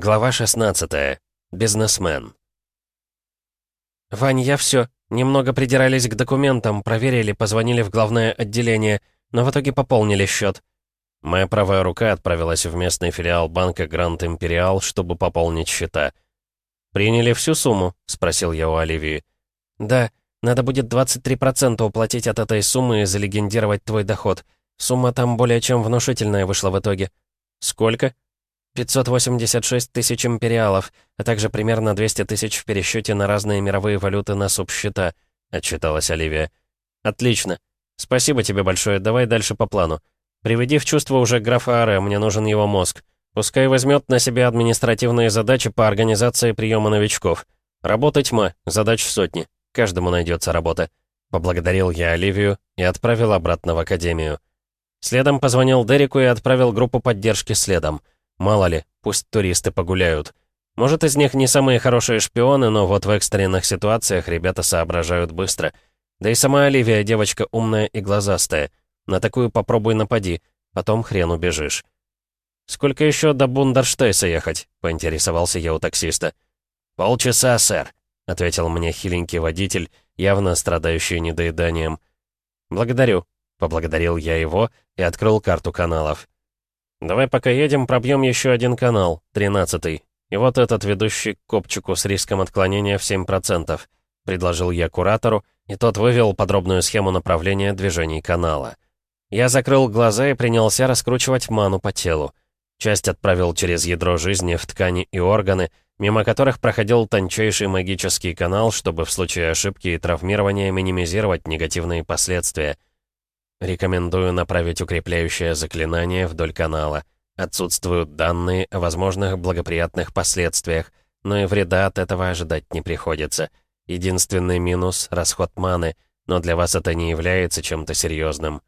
Глава 16. Бизнесмен. «Вань, я все. Немного придирались к документам, проверили, позвонили в главное отделение, но в итоге пополнили счет. Моя правая рука отправилась в местный филиал банка Гранд Империал, чтобы пополнить счета. «Приняли всю сумму?» — спросил я у Оливии. «Да, надо будет 23% уплатить от этой суммы и залегендировать твой доход. Сумма там более чем внушительная вышла в итоге». «Сколько?» 586 тысяч империалов, а также примерно 200 тысяч в пересчете на разные мировые валюты на субсчета», — отчиталась Оливия. «Отлично. Спасибо тебе большое. Давай дальше по плану. Приведи в чувство уже графа Аре, мне нужен его мозг. Пускай возьмет на себя административные задачи по организации приема новичков. Работа тьма, задач сотни. Каждому найдется работа». Поблагодарил я Оливию и отправил обратно в академию. Следом позвонил Дереку и отправил группу поддержки следом. Мало ли, пусть туристы погуляют. Может, из них не самые хорошие шпионы, но вот в экстренных ситуациях ребята соображают быстро. Да и сама Оливия девочка умная и глазастая. На такую попробуй напади, потом хрен убежишь. «Сколько еще до Бундерштейса ехать?» — поинтересовался я у таксиста. «Полчаса, сэр», — ответил мне хиленький водитель, явно страдающий недоеданием. «Благодарю», — поблагодарил я его и открыл карту каналов. «Давай пока едем, пробьем еще один канал, тринадцатый. И вот этот ведущий к копчику с риском отклонения в 7%, предложил я куратору, и тот вывел подробную схему направления движений канала. Я закрыл глаза и принялся раскручивать ману по телу. Часть отправил через ядро жизни в ткани и органы, мимо которых проходил тончайший магический канал, чтобы в случае ошибки и травмирования минимизировать негативные последствия — Рекомендую направить укрепляющее заклинание вдоль канала. Отсутствуют данные о возможных благоприятных последствиях, но и вреда от этого ожидать не приходится. Единственный минус — расход маны, но для вас это не является чем-то серьезным.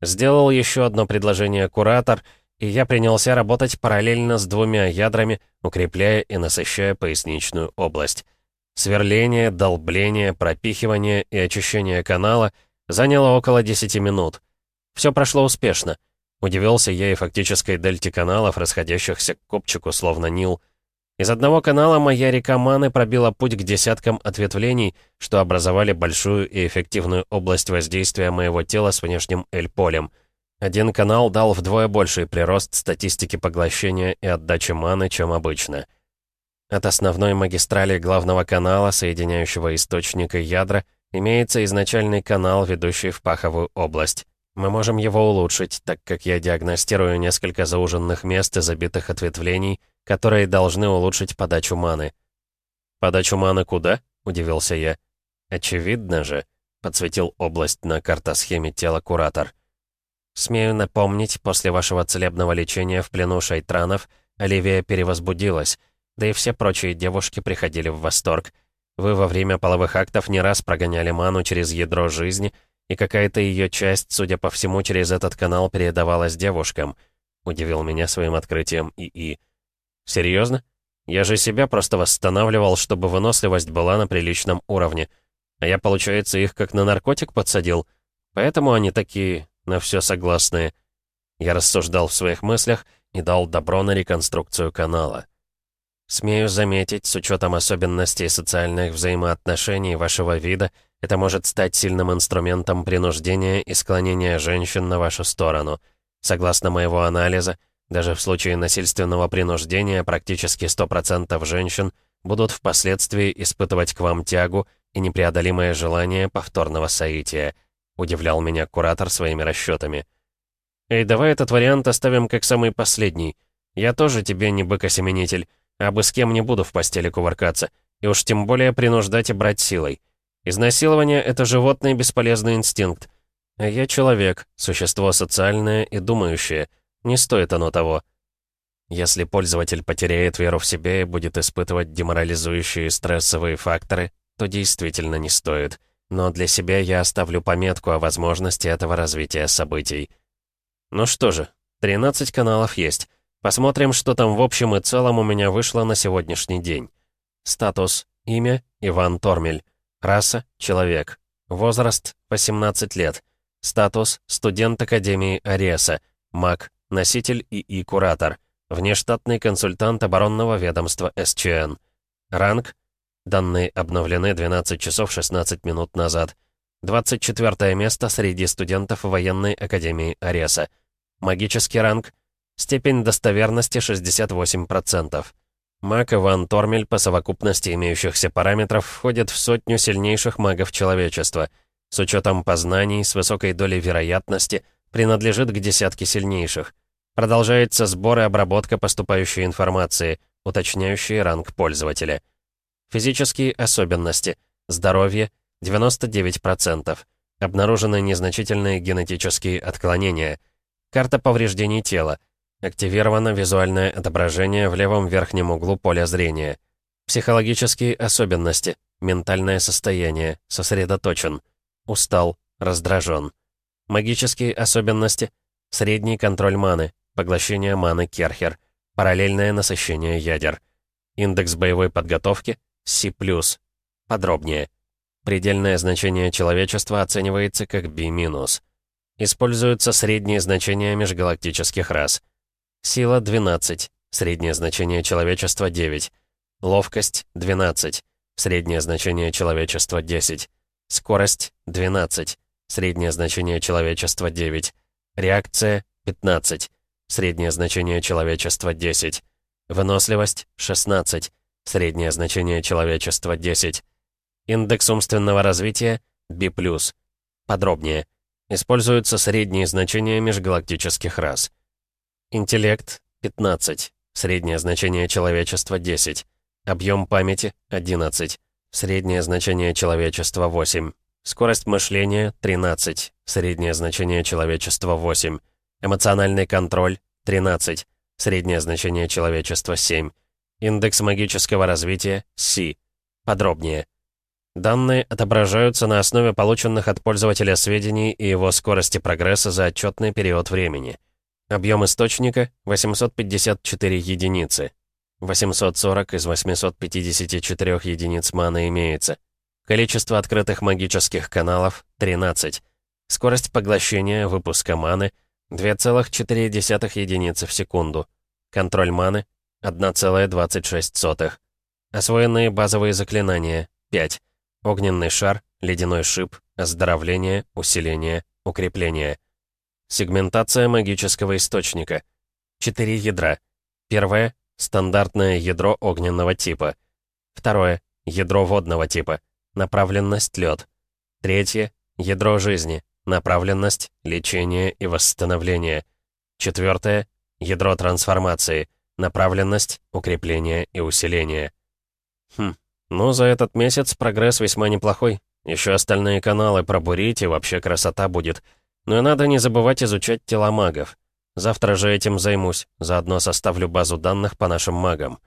Сделал еще одно предложение куратор, и я принялся работать параллельно с двумя ядрами, укрепляя и насыщая поясничную область. Сверление, долбление, пропихивание и очищение канала — Заняло около 10 минут. Все прошло успешно. Удивился я и фактической дельте каналов, расходящихся к копчику, словно Нил. Из одного канала моя река Маны пробила путь к десяткам ответвлений, что образовали большую и эффективную область воздействия моего тела с внешним Эль-полем. Один канал дал вдвое больший прирост статистики поглощения и отдачи маны, чем обычно. От основной магистрали главного канала, соединяющего источник и ядра, Имеется изначальный канал, ведущий в паховую область. Мы можем его улучшить, так как я диагностирую несколько зауженных мест и забитых ответвлений, которые должны улучшить подачу маны. «Подачу маны куда?» — удивился я. «Очевидно же», — подсветил область на картосхеме тела куратор. «Смею напомнить, после вашего целебного лечения в плену шайтранов Оливия перевозбудилась, да и все прочие девушки приходили в восторг. Вы во время половых актов не раз прогоняли ману через ядро жизни, и какая-то ее часть, судя по всему, через этот канал передавалась девушкам. Удивил меня своим открытием ИИ. Серьезно? Я же себя просто восстанавливал, чтобы выносливость была на приличном уровне. А я, получается, их как на наркотик подсадил. Поэтому они такие, на все согласные. Я рассуждал в своих мыслях и дал добро на реконструкцию канала. Смею заметить, с учетом особенностей социальных взаимоотношений вашего вида, это может стать сильным инструментом принуждения и склонения женщин на вашу сторону. Согласно моего анализа, даже в случае насильственного принуждения практически 100% женщин будут впоследствии испытывать к вам тягу и непреодолимое желание повторного соития. Удивлял меня куратор своими расчетами. «Эй, давай этот вариант оставим как самый последний. Я тоже тебе не быкосеменитель. А бы с кем не буду в постели кувыркаться. И уж тем более принуждать и брать силой. Изнасилование — это животный бесполезный инстинкт. А я человек, существо социальное и думающее. Не стоит оно того. Если пользователь потеряет веру в себя и будет испытывать деморализующие стрессовые факторы, то действительно не стоит. Но для себя я оставлю пометку о возможности этого развития событий. Ну что же, 13 каналов есть. Посмотрим, что там в общем и целом у меня вышло на сегодняшний день. Статус. Имя. Иван Тормель. Раса. Человек. Возраст. 18 лет. Статус. Студент Академии Ареса. Маг. Носитель ИИ Куратор. Внештатный консультант оборонного ведомства СЧН. Ранг. Данные обновлены 12 часов 16 минут назад. 24 место среди студентов военной академии Ареса. Магический ранг. Степень достоверности 68%. Маг Иван Тормель по совокупности имеющихся параметров входит в сотню сильнейших магов человечества. С учетом познаний, с высокой долей вероятности, принадлежит к десятке сильнейших. Продолжается сбор и обработка поступающей информации, уточняющей ранг пользователя. Физические особенности. Здоровье 99%. Обнаружены незначительные генетические отклонения. Карта повреждений тела. Активировано визуальное отображение в левом верхнем углу поля зрения. Психологические особенности. Ментальное состояние. Сосредоточен. Устал. Раздражен. Магические особенности. Средний контроль маны. Поглощение маны Керхер. Параллельное насыщение ядер. Индекс боевой подготовки C+. Подробнее. Предельное значение человечества оценивается как B-. Используются средние значения межгалактических рас. Сила 12, среднее значение человечества 9. Ловкость 12, среднее значение человечества 10. Скорость 12, среднее значение человечества 9. Реакция 15, среднее значение человечества 10. Выносливость 16, среднее значение человечества 10. Индекс умственного развития B+. Подробнее. Используются средние значения межгалактических рас. Интеллект 15, среднее значение человечества 10. Объем памяти 11, среднее значение человечества 8. Скорость мышления 13, среднее значение человечества 8. Эмоциональный контроль 13, среднее значение человечества 7. Индекс магического развития C. Подробнее. Данные отображаются на основе полученных от пользователя сведений и его скорости прогресса за отчетный период времени. Объем источника — 854 единицы. 840 из 854 единиц маны имеется. Количество открытых магических каналов — 13. Скорость поглощения выпуска маны — 2,4 единицы в секунду. Контроль маны — 1,26. Освоенные базовые заклинания — 5. Огненный шар, ледяной шип, оздоровление, усиление, укрепление. Сегментация магического источника. Четыре ядра. Первое — стандартное ядро огненного типа. Второе — ядро водного типа. Направленность — лед. Третье — ядро жизни. Направленность — лечение и восстановление. Четвертое — ядро трансформации. Направленность — укрепление и усиление. Хм, ну, за этот месяц прогресс весьма неплохой. Еще остальные каналы пробурить, и вообще красота будет. Но и надо не забывать изучать тела магов. Завтра же этим займусь, заодно составлю базу данных по нашим магам.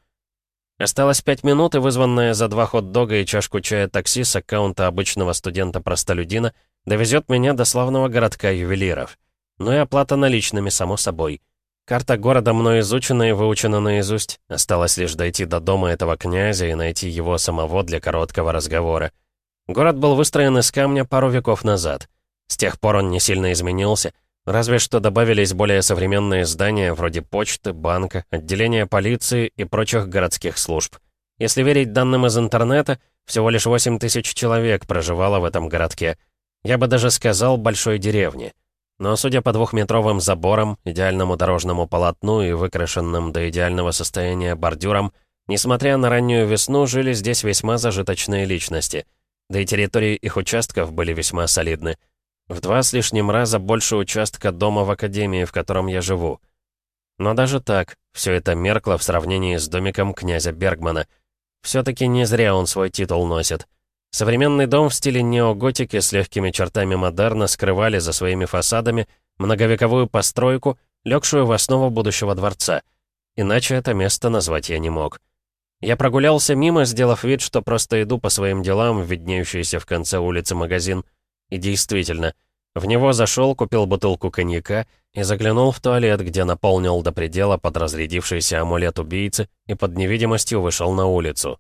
Осталось пять минут, и вызванное за два хот-дога и чашку чая такси с аккаунта обычного студента-простолюдина довезет меня до славного городка ювелиров. Ну и оплата наличными, само собой. Карта города мной изучена и выучена наизусть. Осталось лишь дойти до дома этого князя и найти его самого для короткого разговора. Город был выстроен из камня пару веков назад. С тех пор он не сильно изменился, разве что добавились более современные здания вроде почты, банка, отделения полиции и прочих городских служб. Если верить данным из интернета, всего лишь 8 тысяч человек проживало в этом городке. Я бы даже сказал, большой деревне. Но судя по двухметровым заборам, идеальному дорожному полотну и выкрашенным до идеального состояния бордюрам, несмотря на раннюю весну, жили здесь весьма зажиточные личности. Да и территории их участков были весьма солидны. В два с лишним раза больше участка дома в академии, в котором я живу. Но даже так, все это меркло в сравнении с домиком князя Бергмана. Все-таки не зря он свой титул носит. Современный дом в стиле неоготики с легкими чертами модерна скрывали за своими фасадами многовековую постройку, легшую в основу будущего дворца. Иначе это место назвать я не мог. Я прогулялся мимо, сделав вид, что просто иду по своим делам в виднеющийся в конце улицы магазин. И действительно, в него зашел, купил бутылку коньяка и заглянул в туалет, где наполнил до предела подразрядившийся амулет убийцы и под невидимостью вышел на улицу.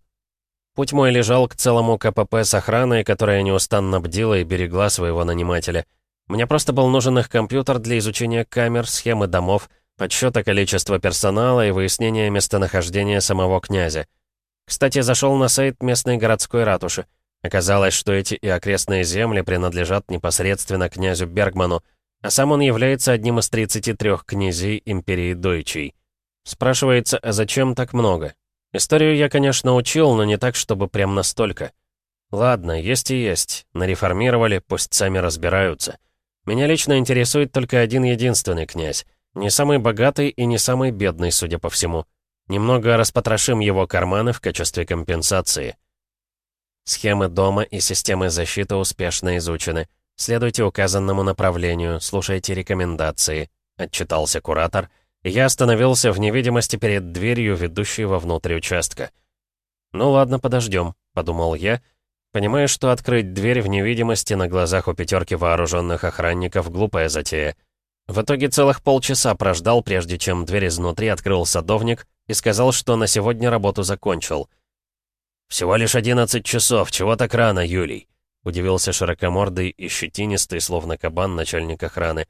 Путь мой лежал к целому КПП с охраной, которая неустанно бдила и берегла своего нанимателя. Мне просто был нужен их компьютер для изучения камер, схемы домов, подсчета количества персонала и выяснения местонахождения самого князя. Кстати, зашел на сайт местной городской ратуши. Оказалось, что эти и окрестные земли принадлежат непосредственно князю Бергману, а сам он является одним из 33 князей империи Дойчей. Спрашивается, а зачем так много? Историю я, конечно, учил, но не так, чтобы прям настолько. Ладно, есть и есть. Нареформировали, пусть сами разбираются. Меня лично интересует только один единственный князь. Не самый богатый и не самый бедный, судя по всему. Немного распотрошим его карманы в качестве компенсации. Схемы дома и системы защиты успешно изучены. Следуйте указанному направлению, слушайте рекомендации», — отчитался куратор, и я остановился в невидимости перед дверью, ведущей вовнутрь участка. «Ну ладно, подождем», — подумал я, понимая, что открыть дверь в невидимости на глазах у пятерки вооруженных охранников — глупая затея. В итоге целых полчаса прождал, прежде чем дверь изнутри открыл садовник и сказал, что на сегодня работу закончил. «Всего лишь одиннадцать часов, чего так рано, Юлий?» Удивился широкомордый и щетинистый, словно кабан, начальник охраны.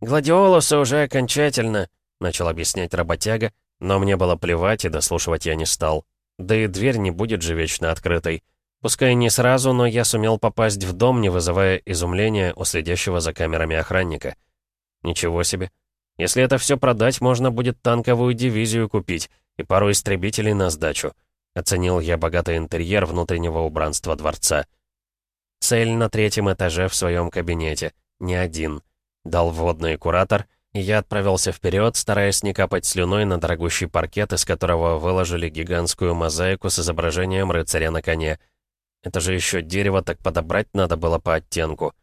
«Гладиолусы уже окончательно», — начал объяснять работяга, но мне было плевать, и дослушивать я не стал. Да и дверь не будет же вечно открытой. Пускай не сразу, но я сумел попасть в дом, не вызывая изумления у следящего за камерами охранника. Ничего себе. Если это все продать, можно будет танковую дивизию купить и пару истребителей на сдачу. Оценил я богатый интерьер внутреннего убранства дворца. Цель на третьем этаже в своем кабинете. Не один. Дал вводный куратор, и я отправился вперед, стараясь не капать слюной на дорогущий паркет, из которого выложили гигантскую мозаику с изображением рыцаря на коне. Это же еще дерево так подобрать надо было по оттенку.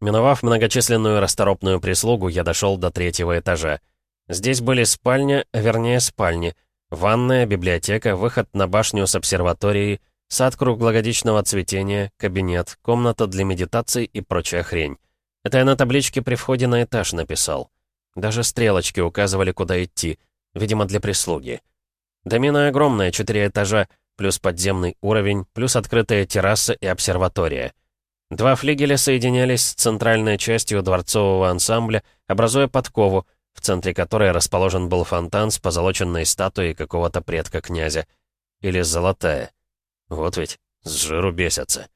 Миновав многочисленную расторопную прислугу, я дошел до третьего этажа. Здесь были спальня, вернее спальни, ванная, библиотека, выход на башню с обсерваторией, Сад круглогодичного цветения, кабинет, комната для медитации и прочая хрень. Это я на табличке при входе на этаж написал. Даже стрелочки указывали, куда идти, видимо, для прислуги. Домина огромная, четыре этажа, плюс подземный уровень, плюс открытая терраса и обсерватория. Два флигеля соединялись с центральной частью дворцового ансамбля, образуя подкову, в центре которой расположен был фонтан с позолоченной статуей какого-то предка князя. Или золотая. Вот ведь, с жиру бесятся.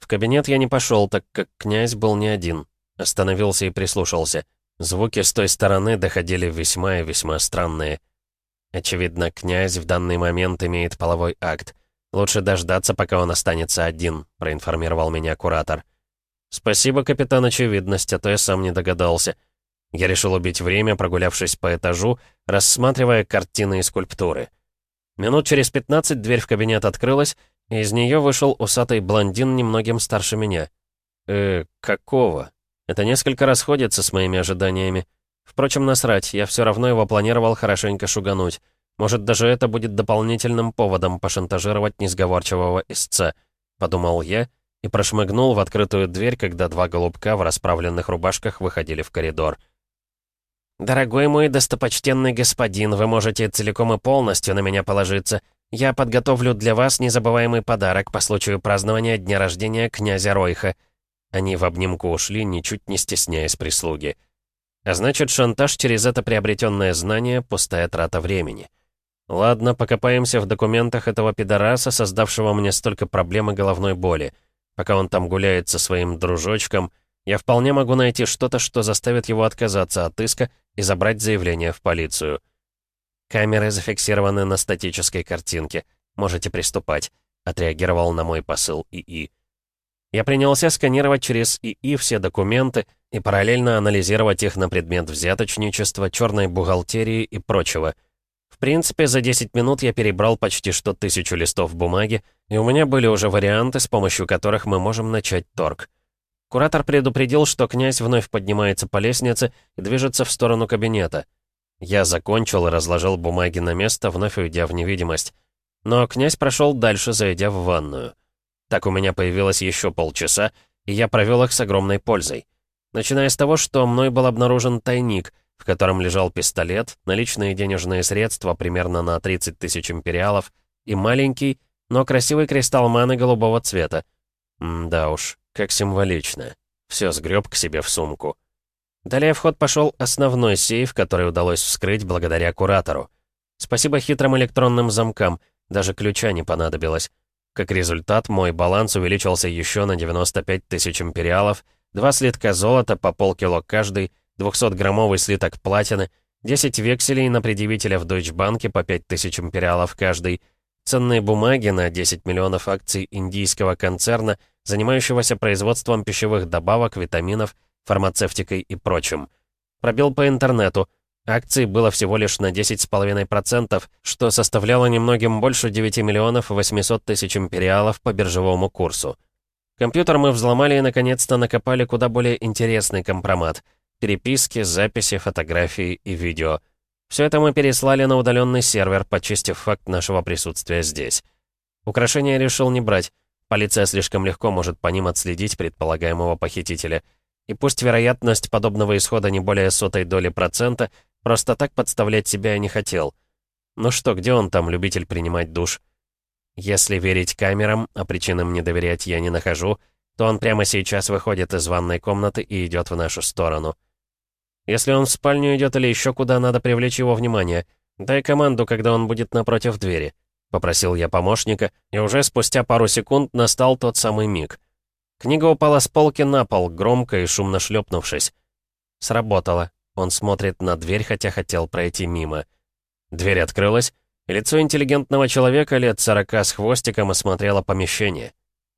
В кабинет я не пошел, так как князь был не один. Остановился и прислушался. Звуки с той стороны доходили весьма и весьма странные. Очевидно, князь в данный момент имеет половой акт. Лучше дождаться, пока он останется один, проинформировал меня куратор. Спасибо, капитан Очевидность, а то я сам не догадался. Я решил убить время, прогулявшись по этажу, рассматривая картины и скульптуры. Минут через 15 дверь в кабинет открылась, и из нее вышел усатый блондин немногим старше меня. Э, какого? Это несколько расходится с моими ожиданиями. Впрочем, насрать, я все равно его планировал хорошенько шугануть. Может, даже это будет дополнительным поводом пошантажировать несговорчивого истца, подумал я и прошмыгнул в открытую дверь, когда два голубка в расправленных рубашках выходили в коридор. «Дорогой мой достопочтенный господин, вы можете целиком и полностью на меня положиться. Я подготовлю для вас незабываемый подарок по случаю празднования дня рождения князя Ройха». Они в обнимку ушли, ничуть не стесняясь прислуги. А значит, шантаж через это приобретенное знание — пустая трата времени. Ладно, покопаемся в документах этого пидораса, создавшего мне столько проблем и головной боли. Пока он там гуляет со своим дружочком, я вполне могу найти что-то, что заставит его отказаться от иска и забрать заявление в полицию. Камеры зафиксированы на статической картинке. Можете приступать», — отреагировал на мой посыл ИИ. Я принялся сканировать через ИИ все документы и параллельно анализировать их на предмет взяточничества, черной бухгалтерии и прочего. В принципе, за 10 минут я перебрал почти что тысячу листов бумаги, и у меня были уже варианты, с помощью которых мы можем начать торг. Куратор предупредил, что князь вновь поднимается по лестнице и движется в сторону кабинета. Я закончил и разложил бумаги на место, вновь уйдя в невидимость. Но князь прошел дальше, зайдя в ванную. Так у меня появилось еще полчаса, и я провел их с огромной пользой. Начиная с того, что мной был обнаружен тайник, в котором лежал пистолет, наличные денежные средства примерно на 30 тысяч империалов и маленький, но красивый кристалл маны голубого цвета. М да уж, как символично. Все сгреб к себе в сумку. Далее в ход пошел основной сейф, который удалось вскрыть благодаря куратору. Спасибо хитрым электронным замкам, даже ключа не понадобилось. Как результат, мой баланс увеличился еще на 95 тысяч империалов, два слитка золота по полкило каждый, 200-граммовый слиток платины, 10 векселей на предъявителя в Дойчбанке по 5000 империалов каждый, ценные бумаги на 10 миллионов акций индийского концерна, занимающегося производством пищевых добавок, витаминов, фармацевтикой и прочим. Пробил по интернету. Акций было всего лишь на 10,5%, что составляло немногим больше 9 миллионов 800 тысяч империалов по биржевому курсу. Компьютер мы взломали и наконец-то накопали куда более интересный компромат — Переписки, записи, фотографии и видео. Все это мы переслали на удаленный сервер, почистив факт нашего присутствия здесь. Украшения решил не брать. Полиция слишком легко может по ним отследить предполагаемого похитителя. И пусть вероятность подобного исхода не более сотой доли процента, просто так подставлять себя я не хотел. Ну что, где он там, любитель принимать душ? Если верить камерам, а причинам не доверять я не нахожу, то он прямо сейчас выходит из ванной комнаты и идет в нашу сторону. Если он в спальню идет или еще куда, надо привлечь его внимание. Дай команду, когда он будет напротив двери. Попросил я помощника, и уже спустя пару секунд настал тот самый миг. Книга упала с полки на пол, громко и шумно шлепнувшись. Сработало. Он смотрит на дверь, хотя хотел пройти мимо. Дверь открылась, и лицо интеллигентного человека лет сорока с хвостиком осмотрело помещение.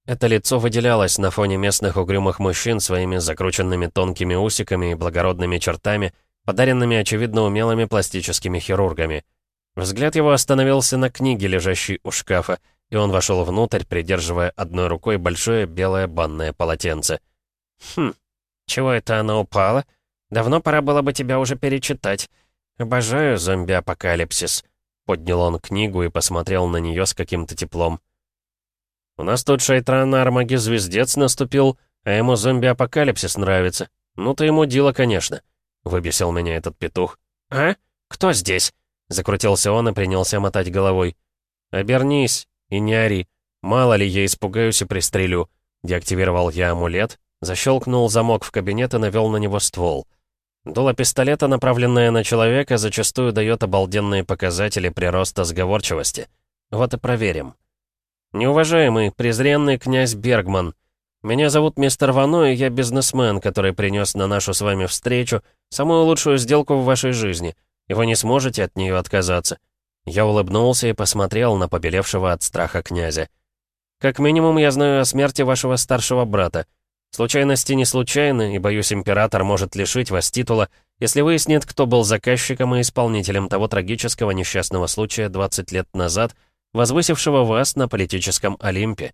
Это лицо выделялось на фоне местных угрюмых мужчин своими закрученными тонкими усиками и благородными чертами, подаренными, очевидно, умелыми пластическими хирургами. Взгляд его остановился на книге, лежащей у шкафа, и он вошел внутрь, придерживая одной рукой большое белое банное полотенце. «Хм, чего это оно упало? Давно пора было бы тебя уже перечитать. Обожаю зомби-апокалипсис», — поднял он книгу и посмотрел на нее с каким-то теплом. У нас тут Шайтран Армаги-звездец наступил, а ему зомби-апокалипсис нравится. Ну-то ему дело, конечно. Выбесил меня этот петух. «А? Кто здесь?» Закрутился он и принялся мотать головой. «Обернись и не ори. Мало ли, я испугаюсь и пристрелю». Деактивировал я амулет, защелкнул замок в кабинет и навел на него ствол. Дуло пистолета, направленное на человека, зачастую дает обалденные показатели прироста сговорчивости. Вот и проверим. «Неуважаемый, презренный князь Бергман, меня зовут мистер Вано, и я бизнесмен, который принес на нашу с вами встречу самую лучшую сделку в вашей жизни, и вы не сможете от нее отказаться». Я улыбнулся и посмотрел на побелевшего от страха князя. «Как минимум, я знаю о смерти вашего старшего брата. Случайности не случайны, и, боюсь, император может лишить вас титула, если выяснит, кто был заказчиком и исполнителем того трагического несчастного случая 20 лет назад — возвысившего вас на политическом Олимпе.